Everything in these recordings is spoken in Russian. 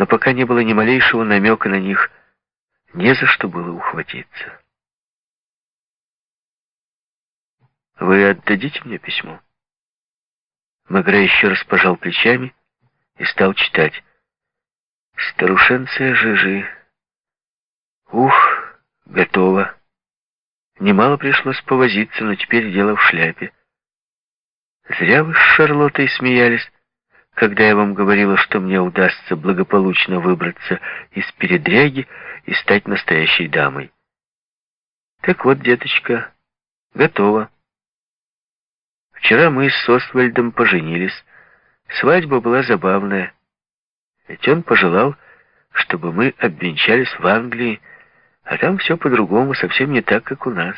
но пока не было ни малейшего намека на них, не за что было ухватиться. «Вы отдадите мне письмо?» Магре еще раз пожал плечами и стал читать. «Старушенция Жижи. Ух, готово. Немало пришлось повозиться, но теперь дело в шляпе. Зря вы с Шарлоттой смеялись, когда я вам говорила, что мне удастся благополучно выбраться из передряги и стать настоящей дамой. Так вот, деточка, готово. Вчера мы с Освальдом поженились. Свадьба была забавная. Ведь он пожелал, чтобы мы обвенчались в Англии, а там все по-другому, совсем не так, как у нас.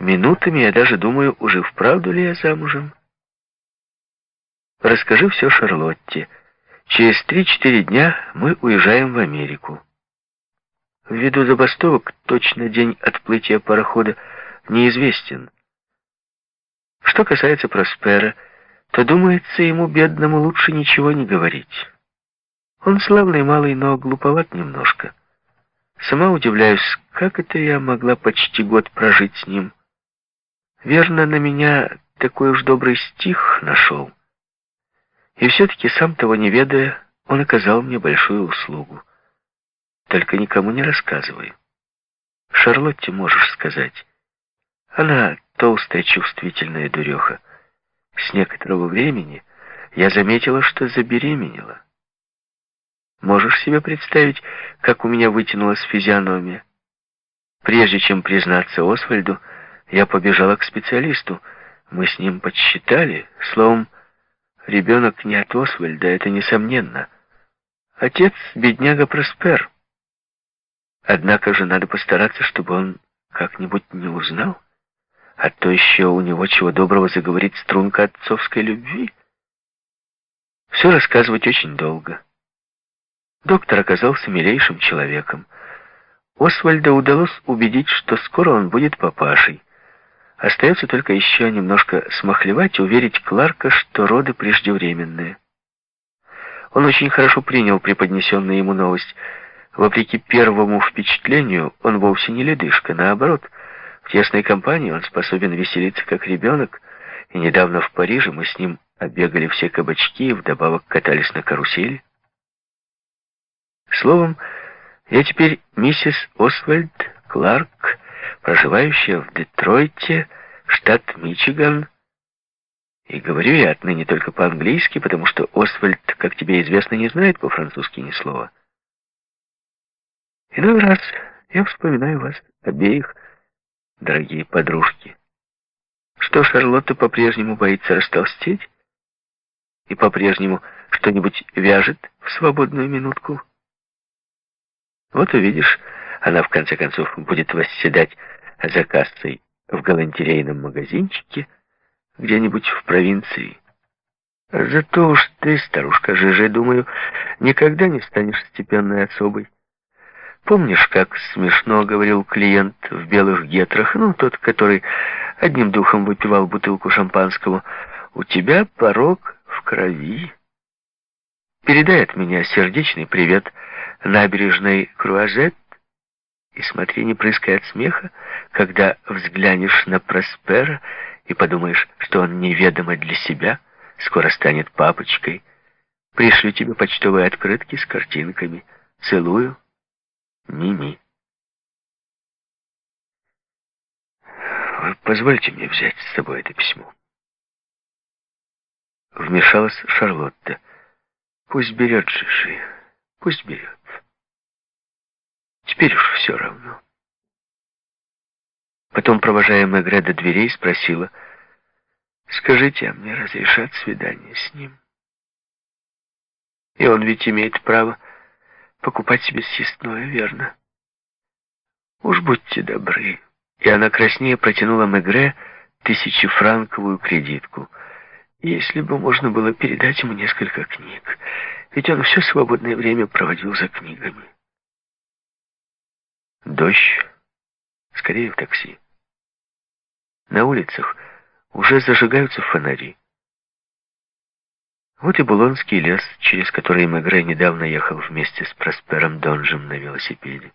Минутами я даже думаю, уже вправду ли я замужем. Расскажи все Шарлотте. Через три-четыре дня мы уезжаем в Америку. Ввиду забастовок точно день отплытия парохода неизвестен. Что касается Проспера, то, думается, ему, бедному, лучше ничего не говорить. Он славный малый, но глуповат немножко. Сама удивляюсь, как это я могла почти год прожить с ним. Верно, на меня такой уж добрый стих нашел. И все-таки, сам того не ведая, он оказал мне большую услугу. Только никому не рассказывай. Шарлотте можешь сказать. Она толстая чувствительная дуреха. С некоторого времени я заметила, что забеременела. Можешь себе представить, как у меня вытянулась физиономия? Прежде чем признаться Освальду, я побежала к специалисту. Мы с ним подсчитали. Словом, ребенок не от Освальда, это несомненно. Отец — бедняга Проспер. Однако же надо постараться, чтобы он как-нибудь не узнал а то еще у него чего доброго заговорит струнка отцовской любви. Все рассказывать очень долго. Доктор оказался милейшим человеком. Освальда удалось убедить, что скоро он будет папашей. Остается только еще немножко смахлевать и уверить Кларка, что роды преждевременные. Он очень хорошо принял преподнесенную ему новость. Вопреки первому впечатлению, он вовсе не ледышка, наоборот — в тесной компании он способен веселиться, как ребенок, и недавно в Париже мы с ним оббегали все кабачки и вдобавок катались на карусели. Словом, я теперь миссис Освальд Кларк, проживающая в Детройте, штат Мичиган, и говорю я отныне только по-английски, потому что Освальд, как тебе известно, не знает по-французски ни слова. Иной раз я вспоминаю вас обеих, дорогие подружки. Что Шарлотта по-прежнему боится растолстеть? И по-прежнему что-нибудь вяжет в свободную минутку? Вот увидишь, она в конце концов будет восседать за кассой в галантерейном магазинчике где-нибудь в провинции. Зато уж ты, старушка ЖЖ, думаю, никогда не станешь степенной особой. Помнишь, как смешно говорил клиент в белых гетрах, ну, тот, который одним духом выпивал бутылку шампанского, «У тебя порог в крови». Передай от меня сердечный привет набережной Круазет и смотри, не прыскай от смеха, когда взглянешь на Проспера и подумаешь, что он неведомо для себя скоро станет папочкой. Пришлю тебе почтовые открытки с картинками. Целую. Мими. Вы позвольте мне взять с собой это письмо. Вмешалась Шарлотта. Пусть берет Жиши, пусть берет. Теперь уж все равно. Потом, провожая Мегре до дверей, спросила, «Скажите, а мне разрешат свидание с ним?» И он ведь имеет право покупать себе съестное, верно? Уж будьте добры. И она краснее протянула Мегре тысячефранковую кредитку. Если бы можно было передать ему несколько книг, ведь он все свободное время проводил за книгами. Дождь. Скорее в такси. На улицах уже зажигаются фонари. Вот и Булонский лес, через который Мегре недавно ехал вместе с Проспером Донжем на велосипеде.